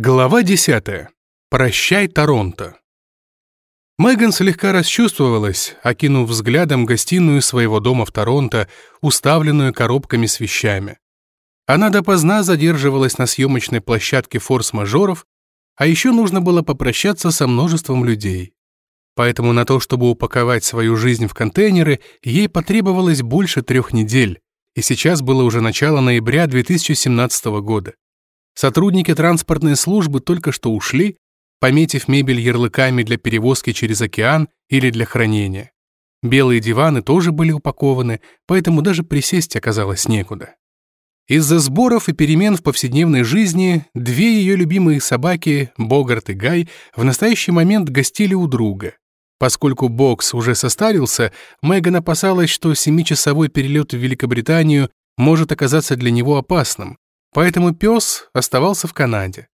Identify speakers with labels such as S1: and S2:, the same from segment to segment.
S1: Глава 10. Прощай, Торонто. Меган слегка расчувствовалась, окинув взглядом гостиную своего дома в Торонто, уставленную коробками с вещами. Она допоздна задерживалась на съемочной площадке форс-мажоров, а еще нужно было попрощаться со множеством людей. Поэтому на то, чтобы упаковать свою жизнь в контейнеры, ей потребовалось больше трех недель, и сейчас было уже начало ноября 2017 года. Сотрудники транспортной службы только что ушли, пометив мебель ярлыками для перевозки через океан или для хранения. Белые диваны тоже были упакованы, поэтому даже присесть оказалось некуда. Из-за сборов и перемен в повседневной жизни две ее любимые собаки, Богарт и Гай, в настоящий момент гостили у друга. Поскольку Бокс уже состарился, Меган опасалась, что семичасовой перелет в Великобританию может оказаться для него опасным, Поэтому пес оставался в Канаде.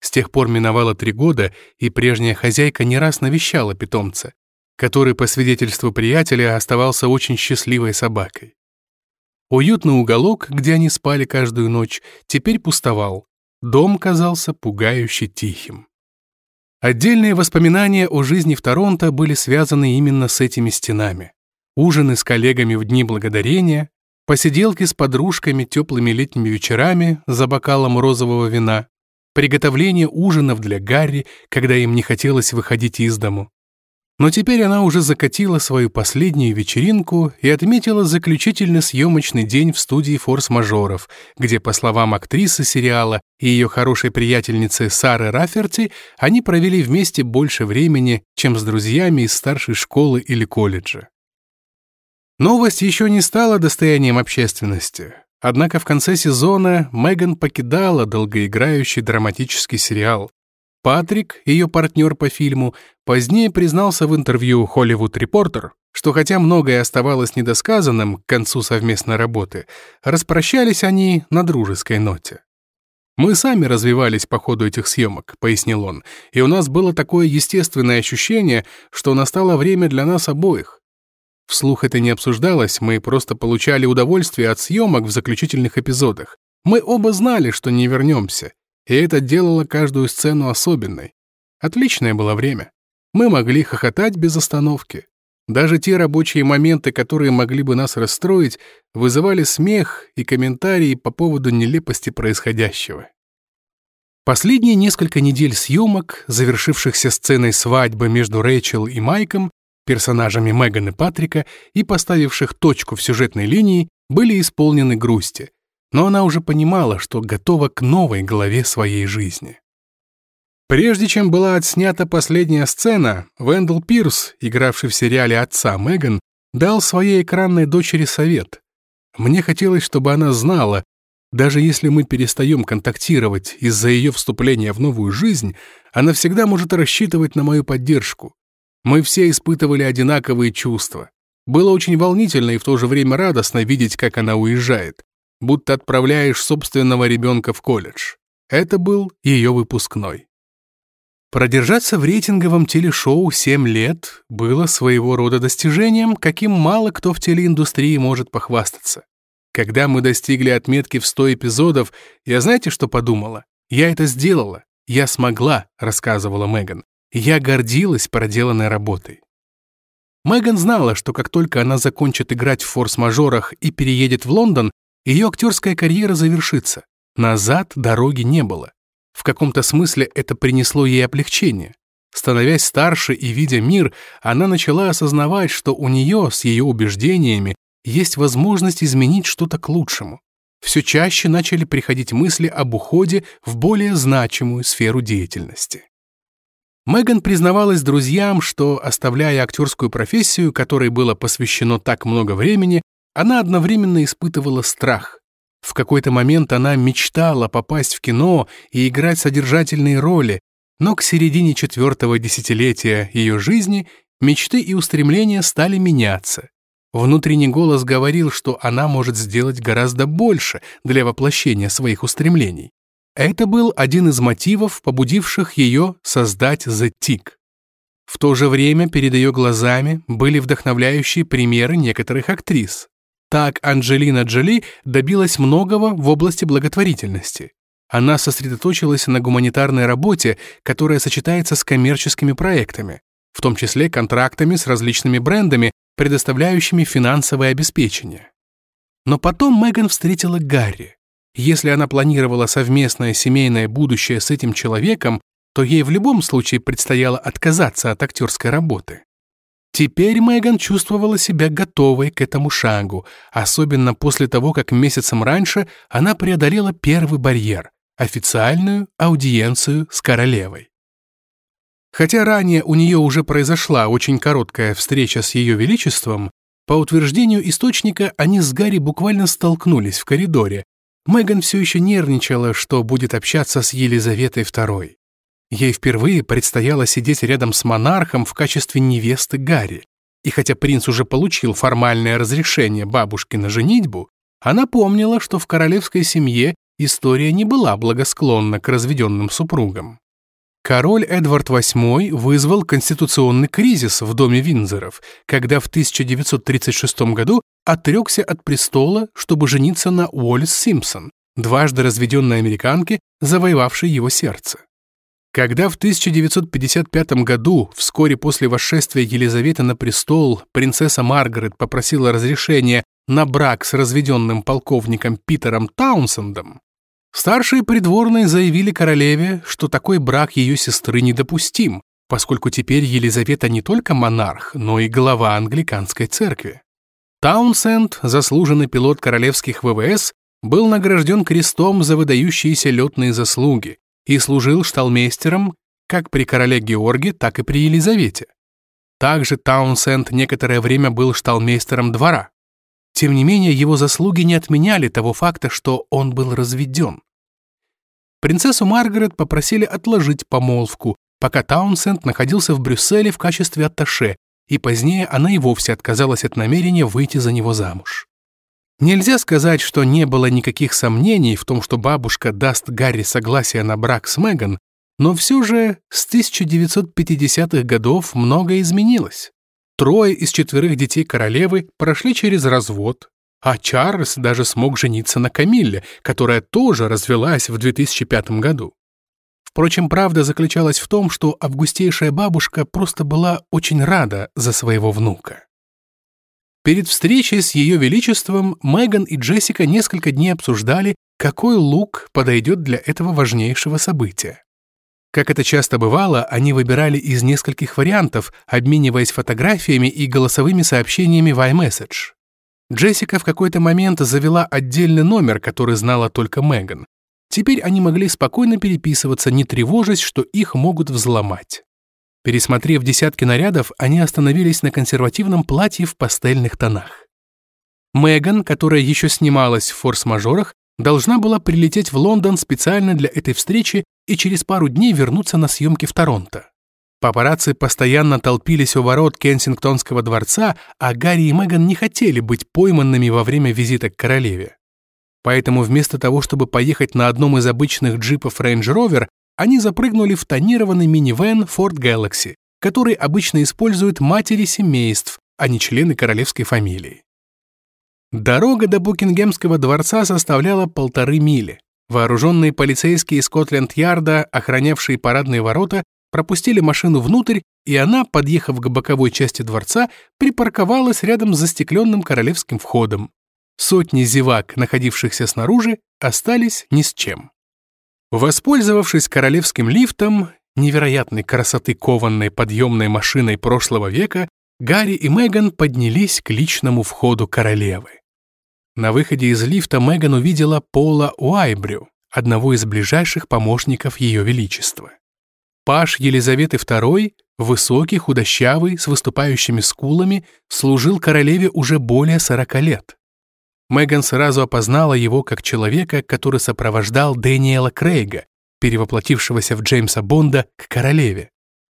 S1: С тех пор миновало три года, и прежняя хозяйка не раз навещала питомца, который, по свидетельству приятеля, оставался очень счастливой собакой. Уютный уголок, где они спали каждую ночь, теперь пустовал. Дом казался пугающе тихим. Отдельные воспоминания о жизни в Торонто были связаны именно с этими стенами. Ужины с коллегами в Дни Благодарения, посиделки с подружками теплыми летними вечерами за бокалом розового вина, приготовление ужинов для Гарри, когда им не хотелось выходить из дому. Но теперь она уже закатила свою последнюю вечеринку и отметила заключительный съемочный день в студии «Форс-мажоров», где, по словам актрисы сериала и ее хорошей приятельницы Сары Раферти, они провели вместе больше времени, чем с друзьями из старшей школы или колледжа. Новость еще не стала достоянием общественности. Однако в конце сезона Меган покидала долгоиграющий драматический сериал. Патрик, ее партнер по фильму, позднее признался в интервью Hollywood Reporter, что хотя многое оставалось недосказанным к концу совместной работы, распрощались они на дружеской ноте. «Мы сами развивались по ходу этих съемок», — пояснил он, «и у нас было такое естественное ощущение, что настало время для нас обоих. Вслух это не обсуждалось, мы просто получали удовольствие от съемок в заключительных эпизодах. Мы оба знали, что не вернемся, и это делало каждую сцену особенной. Отличное было время. Мы могли хохотать без остановки. Даже те рабочие моменты, которые могли бы нас расстроить, вызывали смех и комментарии по поводу нелепости происходящего. Последние несколько недель съемок, завершившихся сценой свадьбы между Рэйчел и Майком, персонажами Меган и Патрика и поставивших точку в сюжетной линии, были исполнены грусти, но она уже понимала, что готова к новой главе своей жизни. Прежде чем была отснята последняя сцена, Вендел Пирс, игравший в сериале отца Меган, дал своей экранной дочери совет. Мне хотелось, чтобы она знала, даже если мы перестаем контактировать из-за ее вступления в новую жизнь, она всегда может рассчитывать на мою поддержку. Мы все испытывали одинаковые чувства. Было очень волнительно и в то же время радостно видеть, как она уезжает, будто отправляешь собственного ребенка в колледж. Это был ее выпускной. Продержаться в рейтинговом телешоу 7 лет было своего рода достижением, каким мало кто в телеиндустрии может похвастаться. Когда мы достигли отметки в 100 эпизодов, я знаете, что подумала? Я это сделала. Я смогла, рассказывала Меган. Я гордилась проделанной работой. Меган знала, что как только она закончит играть в форс-мажорах и переедет в Лондон, ее актерская карьера завершится. Назад дороги не было. В каком-то смысле это принесло ей облегчение. Становясь старше и видя мир, она начала осознавать, что у нее с ее убеждениями есть возможность изменить что-то к лучшему. Все чаще начали приходить мысли об уходе в более значимую сферу деятельности. Меган признавалась друзьям, что, оставляя актерскую профессию, которой было посвящено так много времени, она одновременно испытывала страх. В какой-то момент она мечтала попасть в кино и играть содержательные роли, но к середине четвертого десятилетия ее жизни мечты и устремления стали меняться. Внутренний голос говорил, что она может сделать гораздо больше для воплощения своих устремлений. Это был один из мотивов, побудивших ее создать The Tick. В то же время перед ее глазами были вдохновляющие примеры некоторых актрис. Так Анджелина Джоли добилась многого в области благотворительности. Она сосредоточилась на гуманитарной работе, которая сочетается с коммерческими проектами, в том числе контрактами с различными брендами, предоставляющими финансовое обеспечение. Но потом Меган встретила Гарри. Если она планировала совместное семейное будущее с этим человеком, то ей в любом случае предстояло отказаться от актерской работы. Теперь Меган чувствовала себя готовой к этому шагу, особенно после того, как месяцем раньше она преодолела первый барьер – официальную аудиенцию с королевой. Хотя ранее у нее уже произошла очень короткая встреча с ее величеством, по утверждению источника они с Гарри буквально столкнулись в коридоре. Меган все еще нервничала, что будет общаться с Елизаветой II. Ей впервые предстояло сидеть рядом с монархом в качестве невесты Гарри. И хотя принц уже получил формальное разрешение бабушки на женитьбу, она помнила, что в королевской семье история не была благосклонна к разведенным супругам. Король Эдвард VIII вызвал конституционный кризис в доме Винзоров, когда в 1936 году отрекся от престола, чтобы жениться на Уоллес Симпсон, дважды разведенной американке, завоевавшей его сердце. Когда в 1955 году, вскоре после восшествия Елизаветы на престол, принцесса Маргарет попросила разрешения на брак с разведенным полковником Питером Таунсендом, старшие придворные заявили королеве, что такой брак ее сестры недопустим, поскольку теперь Елизавета не только монарх, но и глава англиканской церкви. Таунсенд, заслуженный пилот королевских ВВС, был награжден крестом за выдающиеся летные заслуги, и служил шталмейстером как при короле Георге, так и при Елизавете. Также Таунсенд некоторое время был шталмейстером двора. Тем не менее, его заслуги не отменяли того факта, что он был разведен. Принцессу Маргарет попросили отложить помолвку, пока Таунсенд находился в Брюсселе в качестве атташе, и позднее она и вовсе отказалась от намерения выйти за него замуж. Нельзя сказать, что не было никаких сомнений в том, что бабушка даст Гарри согласие на брак с Меган, но все же с 1950-х годов многое изменилось. Трое из четверых детей королевы прошли через развод, а Чарльз даже смог жениться на Камилле, которая тоже развелась в 2005 году. Впрочем, правда заключалась в том, что августейшая бабушка просто была очень рада за своего внука. Перед встречей с Ее Величеством Меган и Джессика несколько дней обсуждали, какой лук подойдет для этого важнейшего события. Как это часто бывало, они выбирали из нескольких вариантов, обмениваясь фотографиями и голосовыми сообщениями в iMessage. Джессика в какой-то момент завела отдельный номер, который знала только Меган. Теперь они могли спокойно переписываться, не тревожась, что их могут взломать. Пересмотрев десятки нарядов, они остановились на консервативном платье в пастельных тонах. Меган, которая еще снималась в форс-мажорах, должна была прилететь в Лондон специально для этой встречи и через пару дней вернуться на съемки в Торонто. Папарацци постоянно толпились у ворот Кенсингтонского дворца, а Гарри и Меган не хотели быть пойманными во время визита к королеве. Поэтому вместо того, чтобы поехать на одном из обычных джипов Range Rover, они запрыгнули в тонированный минивэн Ford Galaxy, который обычно используют матери семейств, а не члены королевской фамилии. Дорога до Букингемского дворца составляла полторы мили. Вооруженные полицейские Скотленд-Ярда, охранявшие парадные ворота, пропустили машину внутрь, и она, подъехав к боковой части дворца, припарковалась рядом с застекленным королевским входом. Сотни зевак, находившихся снаружи, остались ни с чем. Воспользовавшись королевским лифтом, невероятной красоты кованной подъемной машиной прошлого века, Гарри и Меган поднялись к личному входу королевы. На выходе из лифта Меган увидела Пола Уайбрю, одного из ближайших помощников Ее Величества. Паш Елизаветы II, высокий, худощавый, с выступающими скулами, служил королеве уже более 40 лет. Меган сразу опознала его как человека, который сопровождал Дэниела Крейга, перевоплотившегося в Джеймса Бонда к королеве.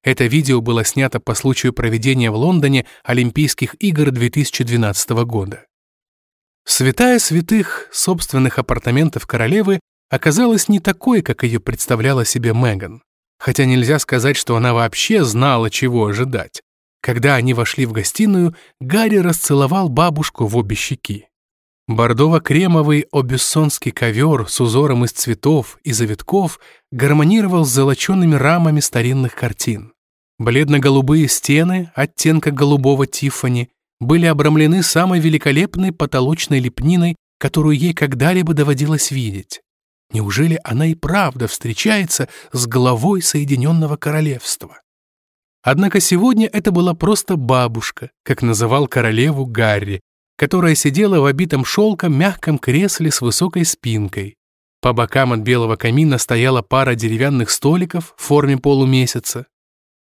S1: Это видео было снято по случаю проведения в Лондоне Олимпийских игр 2012 года. Святая святых собственных апартаментов королевы оказалась не такой, как ее представляла себе Меган. Хотя нельзя сказать, что она вообще знала, чего ожидать. Когда они вошли в гостиную, Гарри расцеловал бабушку в обе щеки. Бордово-кремовый обессонский ковер с узором из цветов и завитков гармонировал с золоченными рамами старинных картин. Бледно-голубые стены оттенка голубого Тиффани были обрамлены самой великолепной потолочной лепниной, которую ей когда-либо доводилось видеть. Неужели она и правда встречается с главой Соединенного Королевства? Однако сегодня это была просто бабушка, как называл королеву Гарри, которая сидела в обитом шелком мягком кресле с высокой спинкой. По бокам от белого камина стояла пара деревянных столиков в форме полумесяца.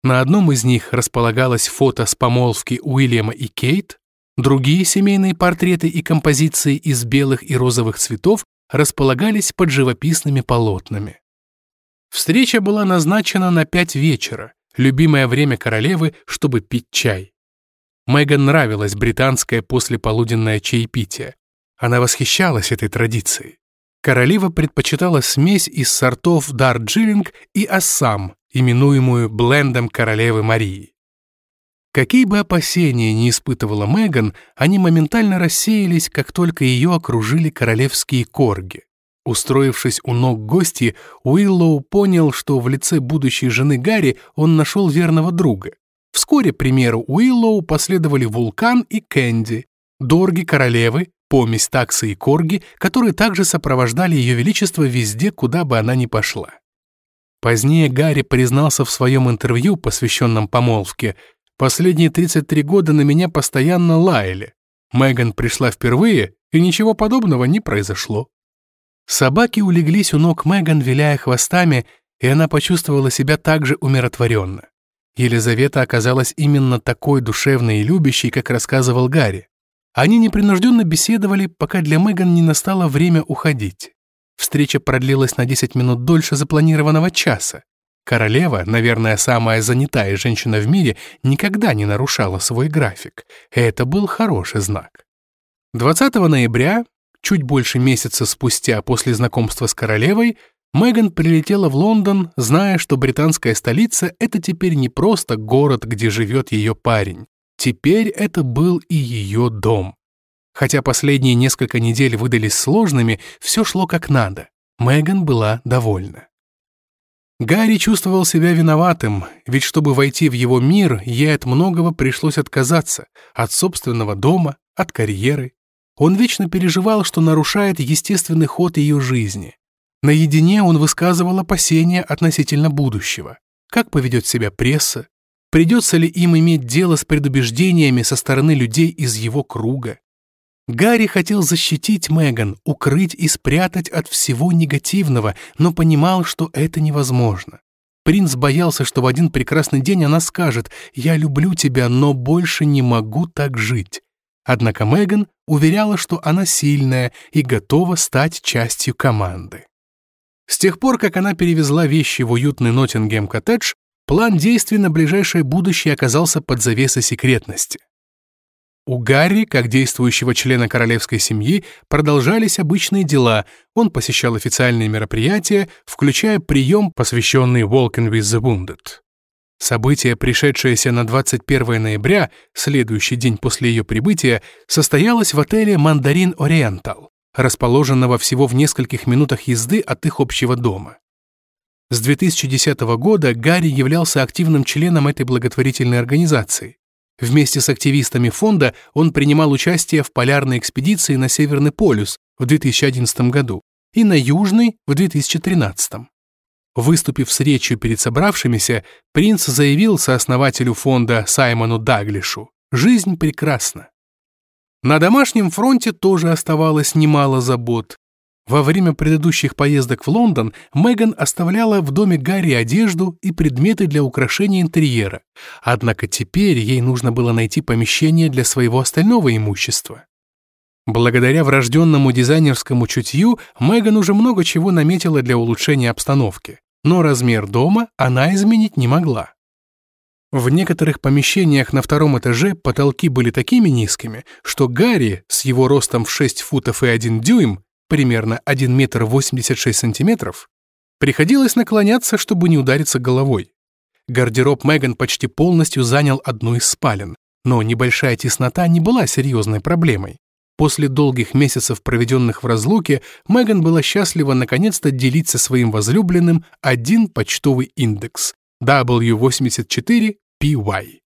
S1: На одном из них располагалось фото с помолвки Уильяма и Кейт, другие семейные портреты и композиции из белых и розовых цветов располагались под живописными полотнами. Встреча была назначена на пять вечера, любимое время королевы, чтобы пить чай. Меган нравилось британское послеполуденное чаепитие. Она восхищалась этой традицией. Королева предпочитала смесь из сортов Дарджилинг и Ассам, именуемую блендом королевы Марии. Какие бы опасения ни испытывала Меган, они моментально рассеялись, как только ее окружили королевские корги. Устроившись у ног гости, Уиллоу понял, что в лице будущей жены Гарри он нашел верного друга. Вскоре, примеру Уиллоу, последовали Вулкан и Кэнди, Дорги королевы, помесь таксы и корги, которые также сопровождали ее величество везде, куда бы она ни пошла. Позднее Гарри признался в своем интервью, посвященном помолвке, «Последние 33 года на меня постоянно лаяли. Меган пришла впервые, и ничего подобного не произошло». Собаки улеглись у ног Меган, виляя хвостами, и она почувствовала себя также умиротворенно. Елизавета оказалась именно такой душевной и любящей, как рассказывал Гарри. Они непринужденно беседовали, пока для Меган не настало время уходить. Встреча продлилась на 10 минут дольше запланированного часа. Королева, наверное, самая занятая женщина в мире, никогда не нарушала свой график. Это был хороший знак. 20 ноября, чуть больше месяца спустя после знакомства с королевой, Меган прилетела в Лондон, зная, что британская столица — это теперь не просто город, где живет ее парень. Теперь это был и ее дом. Хотя последние несколько недель выдались сложными, все шло как надо. Меган была довольна. Гарри чувствовал себя виноватым, ведь чтобы войти в его мир, ей от многого пришлось отказаться, от собственного дома, от карьеры. Он вечно переживал, что нарушает естественный ход ее жизни. Наедине он высказывал опасения относительно будущего. Как поведет себя пресса? Придется ли им иметь дело с предубеждениями со стороны людей из его круга? Гарри хотел защитить Меган, укрыть и спрятать от всего негативного, но понимал, что это невозможно. Принц боялся, что в один прекрасный день она скажет «Я люблю тебя, но больше не могу так жить». Однако Меган уверяла, что она сильная и готова стать частью команды. С тех пор, как она перевезла вещи в уютный Ноттингем-коттедж, план действий на ближайшее будущее оказался под завесой секретности. У Гарри, как действующего члена королевской семьи, продолжались обычные дела. Он посещал официальные мероприятия, включая прием, посвященный Walking with the Wounded. Событие, пришедшееся на 21 ноября, следующий день после ее прибытия, состоялось в отеле «Мандарин Ориентал» расположенного всего в нескольких минутах езды от их общего дома. С 2010 года Гарри являлся активным членом этой благотворительной организации. Вместе с активистами фонда он принимал участие в полярной экспедиции на Северный полюс в 2011 году и на Южный в 2013. Выступив с речью перед собравшимися, принц заявил сооснователю фонда Саймону Даглишу «Жизнь прекрасна. На домашнем фронте тоже оставалось немало забот. Во время предыдущих поездок в Лондон Меган оставляла в доме Гарри одежду и предметы для украшения интерьера, однако теперь ей нужно было найти помещение для своего остального имущества. Благодаря врожденному дизайнерскому чутью Меган уже много чего наметила для улучшения обстановки, но размер дома она изменить не могла. В некоторых помещениях на втором этаже потолки были такими низкими, что Гарри с его ростом в 6 футов и 1 дюйм, примерно 1 метр 86 сантиметров, приходилось наклоняться, чтобы не удариться головой. Гардероб Меган почти полностью занял одну из спален, но небольшая теснота не была серьезной проблемой. После долгих месяцев, проведенных в разлуке, Меган была счастлива наконец-то делить со своим возлюбленным один почтовый индекс W84PY.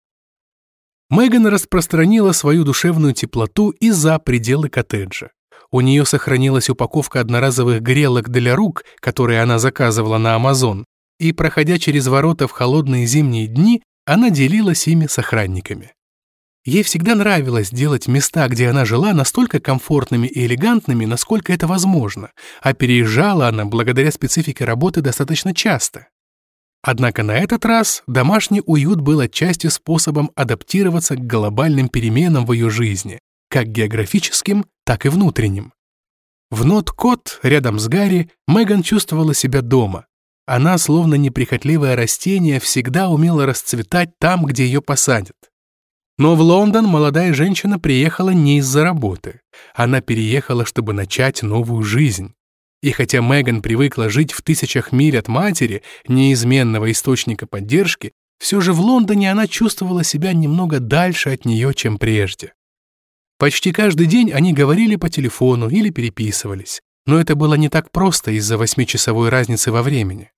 S1: Меган распространила свою душевную теплоту и за пределы коттеджа. У нее сохранилась упаковка одноразовых грелок для рук, которые она заказывала на Амазон, и, проходя через ворота в холодные зимние дни, она делилась ими с охранниками. Ей всегда нравилось делать места, где она жила, настолько комфортными и элегантными, насколько это возможно, а переезжала она благодаря специфике работы достаточно часто. Однако на этот раз домашний уют был отчасти способом адаптироваться к глобальным переменам в ее жизни, как географическим, так и внутренним. В Нот-Кот, рядом с Гарри, Меган чувствовала себя дома. Она, словно неприхотливое растение, всегда умела расцветать там, где ее посадят. Но в Лондон молодая женщина приехала не из-за работы. Она переехала, чтобы начать новую жизнь. И хотя Меган привыкла жить в тысячах миль от матери, неизменного источника поддержки, все же в Лондоне она чувствовала себя немного дальше от нее, чем прежде. Почти каждый день они говорили по телефону или переписывались, но это было не так просто из-за восьмичасовой разницы во времени.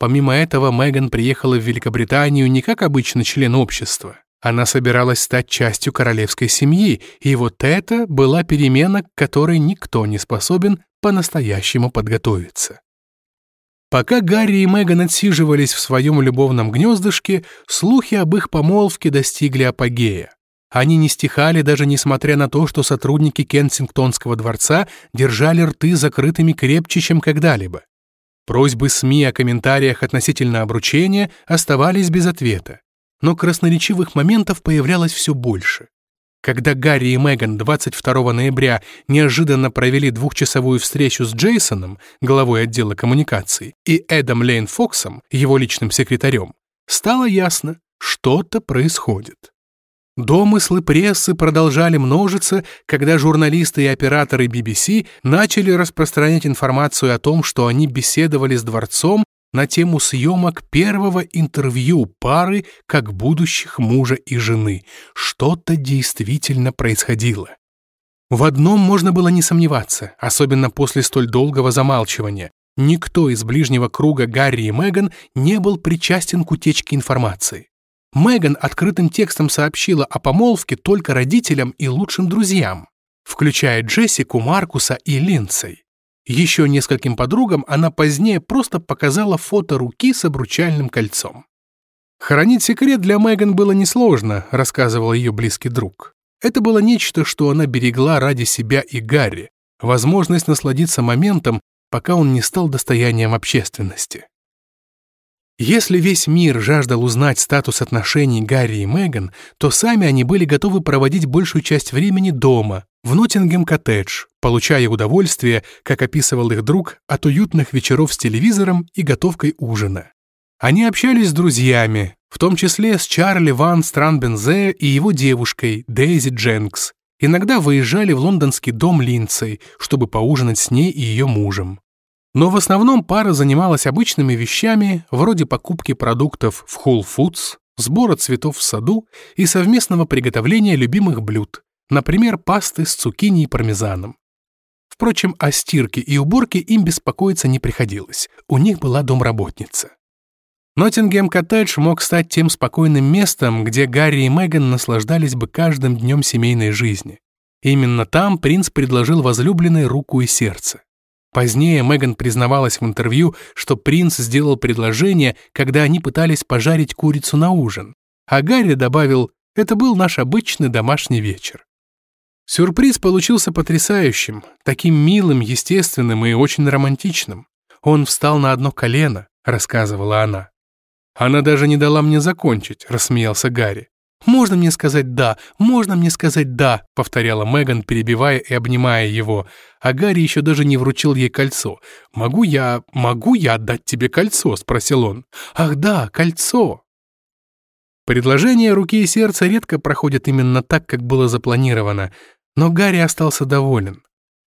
S1: Помимо этого, Меган приехала в Великобританию не как обычный член общества. Она собиралась стать частью королевской семьи, и вот это была перемена, к которой никто не способен по-настоящему подготовиться. Пока Гарри и Меган отсиживались в своем любовном гнездышке, слухи об их помолвке достигли апогея. Они не стихали, даже несмотря на то, что сотрудники Кенсингтонского дворца держали рты закрытыми крепче, чем когда-либо. Просьбы СМИ о комментариях относительно обручения оставались без ответа но красноречивых моментов появлялось все больше. Когда Гарри и Меган 22 ноября неожиданно провели двухчасовую встречу с Джейсоном, главой отдела коммуникаций, и Эдом Лейн Фоксом, его личным секретарем, стало ясно, что-то происходит. Домыслы прессы продолжали множиться, когда журналисты и операторы BBC начали распространять информацию о том, что они беседовали с дворцом на тему съемок первого интервью пары как будущих мужа и жены. Что-то действительно происходило. В одном можно было не сомневаться, особенно после столь долгого замалчивания. Никто из ближнего круга Гарри и Меган не был причастен к утечке информации. Меган открытым текстом сообщила о помолвке только родителям и лучшим друзьям, включая Джессику, Маркуса и Линдсей. Еще нескольким подругам она позднее просто показала фото руки с обручальным кольцом. Хранить секрет для Меган было несложно, рассказывал ее близкий друг. Это было нечто, что она берегла ради себя и Гарри, возможность насладиться моментом, пока он не стал достоянием общественности. Если весь мир жаждал узнать статус отношений Гарри и Меган, то сами они были готовы проводить большую часть времени дома, в Ноттингем-коттедж, получая удовольствие, как описывал их друг, от уютных вечеров с телевизором и готовкой ужина. Они общались с друзьями, в том числе с Чарли Ван Странбензе и его девушкой Дейзи Дженкс. Иногда выезжали в лондонский дом Линдсей, чтобы поужинать с ней и ее мужем. Но в основном пара занималась обычными вещами, вроде покупки продуктов в Whole Foods, сбора цветов в саду и совместного приготовления любимых блюд, Например, пасты с цукини и пармезаном. Впрочем, о стирке и уборке им беспокоиться не приходилось. У них была домработница. Ноттингем-коттедж мог стать тем спокойным местом, где Гарри и Меган наслаждались бы каждым днем семейной жизни. Именно там принц предложил возлюбленной руку и сердце. Позднее Меган признавалась в интервью, что принц сделал предложение, когда они пытались пожарить курицу на ужин. А Гарри добавил, это был наш обычный домашний вечер. Сюрприз получился потрясающим, таким милым, естественным и очень романтичным. Он встал на одно колено, рассказывала она. Она даже не дала мне закончить, рассмеялся Гарри. «Можно мне сказать «да», можно мне сказать «да», — повторяла Меган, перебивая и обнимая его, а Гарри еще даже не вручил ей кольцо. «Могу я... могу я отдать тебе кольцо?» — спросил он. «Ах да, кольцо!» Предложение руки и сердца редко проходят именно так, как было запланировано, но Гарри остался доволен.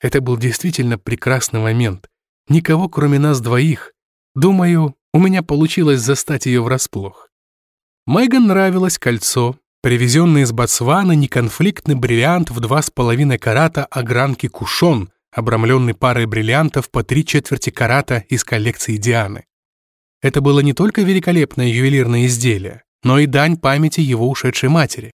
S1: Это был действительно прекрасный момент. Никого, кроме нас двоих. Думаю, у меня получилось застать ее врасплох. Меган нравилось кольцо, Привезенный из Ботсвана неконфликтный бриллиант в два с половиной карата огранки Кушон, обрамленный парой бриллиантов по три четверти карата из коллекции Дианы. Это было не только великолепное ювелирное изделие, но и дань памяти его ушедшей матери.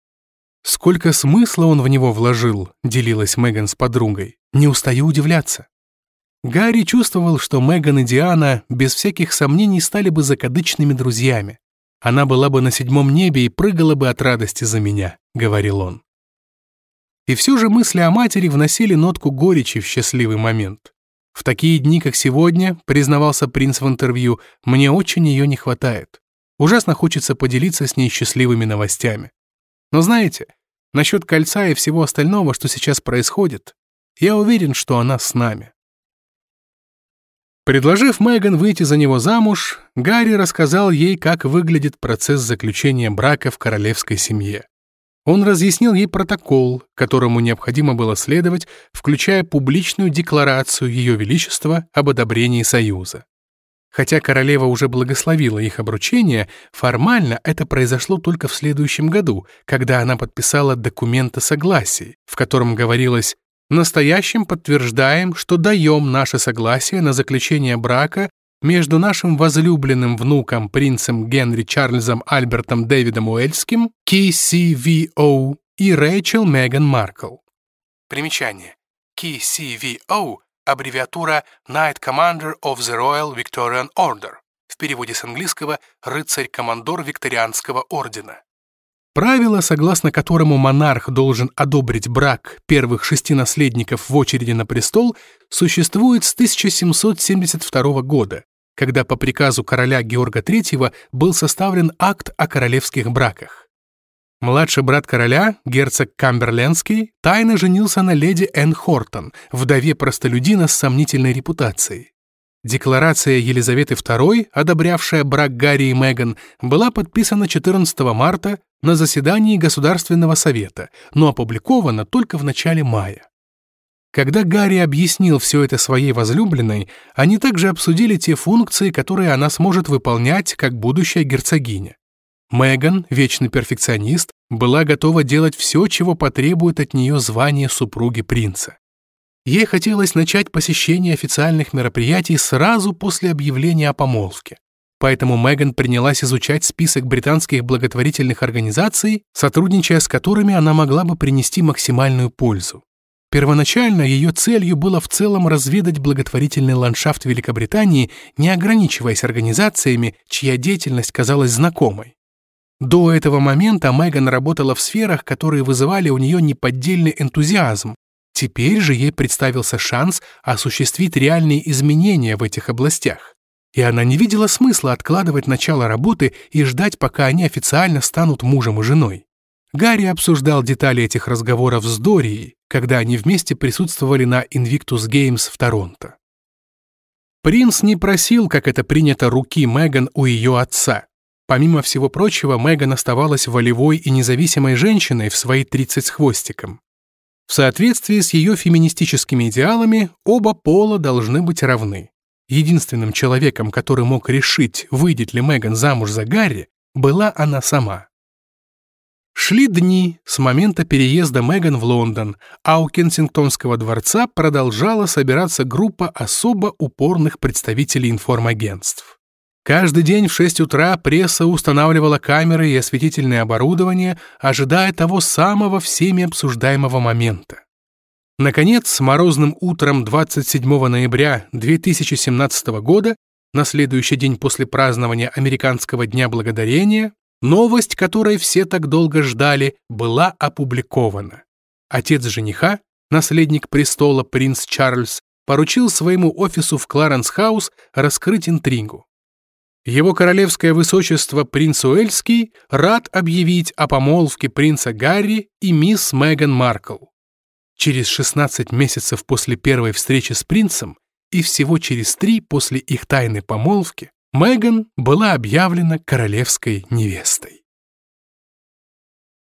S1: Сколько смысла он в него вложил, делилась Меган с подругой. Не устаю удивляться. Гарри чувствовал, что Меган и Диана без всяких сомнений стали бы закадычными друзьями. Она была бы на седьмом небе и прыгала бы от радости за меня, говорил он. И все же мысли о матери вносили нотку горечи в счастливый момент. В такие дни, как сегодня, признавался принц в интервью, мне очень ее не хватает. Ужасно хочется поделиться с ней счастливыми новостями. Но знаете, насчет кольца и всего остального, что сейчас происходит, я уверен, что она с нами. Предложив Меган выйти за него замуж, Гарри рассказал ей, как выглядит процесс заключения брака в королевской семье. Он разъяснил ей протокол, которому необходимо было следовать, включая публичную декларацию Ее Величества об одобрении союза. Хотя королева уже благословила их обручение, формально это произошло только в следующем году, когда она подписала документ о согласии, в котором говорилось «Настоящим подтверждаем, что даем наше согласие на заключение брака между нашим возлюбленным внуком принцем Генри Чарльзом Альбертом Дэвидом Уэльским, KCVO, и Рэйчел Меган Маркл». Примечание. KCVO аббревиатура Knight Commander of the Royal Victorian Order, в переводе с английского «рыцарь-командор Викторианского ордена». Правило, согласно которому монарх должен одобрить брак первых шести наследников в очереди на престол, существует с 1772 года, когда по приказу короля Георга III был составлен акт о королевских браках. Младший брат короля, герцог Камберлендский, тайно женился на леди Энн Хортон, вдове простолюдина с сомнительной репутацией. Декларация Елизаветы II, одобрявшая брак Гарри и Меган, была подписана 14 марта на заседании Государственного совета, но опубликована только в начале мая. Когда Гарри объяснил все это своей возлюбленной, они также обсудили те функции, которые она сможет выполнять как будущая герцогиня. Меган, вечный перфекционист, была готова делать все, чего потребует от нее звание супруги принца. Ей хотелось начать посещение официальных мероприятий сразу после объявления о помолвке. Поэтому Меган принялась изучать список британских благотворительных организаций, сотрудничая с которыми она могла бы принести максимальную пользу. Первоначально ее целью было в целом разведать благотворительный ландшафт Великобритании, не ограничиваясь организациями, чья деятельность казалась знакомой. До этого момента Меган работала в сферах, которые вызывали у нее неподдельный энтузиазм. Теперь же ей представился шанс осуществить реальные изменения в этих областях. И она не видела смысла откладывать начало работы и ждать, пока они официально станут мужем и женой. Гарри обсуждал детали этих разговоров с Дорией, когда они вместе присутствовали на Invictus Games в Торонто. Принц не просил, как это принято, руки Меган у ее отца. Помимо всего прочего, Меган оставалась волевой и независимой женщиной в свои 30 с хвостиком. В соответствии с ее феминистическими идеалами, оба пола должны быть равны. Единственным человеком, который мог решить, выйдет ли Меган замуж за Гарри, была она сама. Шли дни с момента переезда Меган в Лондон, а у Кенсингтонского дворца продолжала собираться группа особо упорных представителей информагентств. Каждый день в 6 утра пресса устанавливала камеры и осветительное оборудование, ожидая того самого всеми обсуждаемого момента. Наконец, морозным утром 27 ноября 2017 года, на следующий день после празднования Американского Дня Благодарения, новость, которой все так долго ждали, была опубликована. Отец жениха, наследник престола принц Чарльз, поручил своему офису в Кларенс-хаус раскрыть интригу. Его королевское высочество принц Уэльский рад объявить о помолвке принца Гарри и мисс Меган Маркл. Через 16 месяцев после первой встречи с принцем и всего через три после их тайной помолвки Меган была объявлена королевской невестой.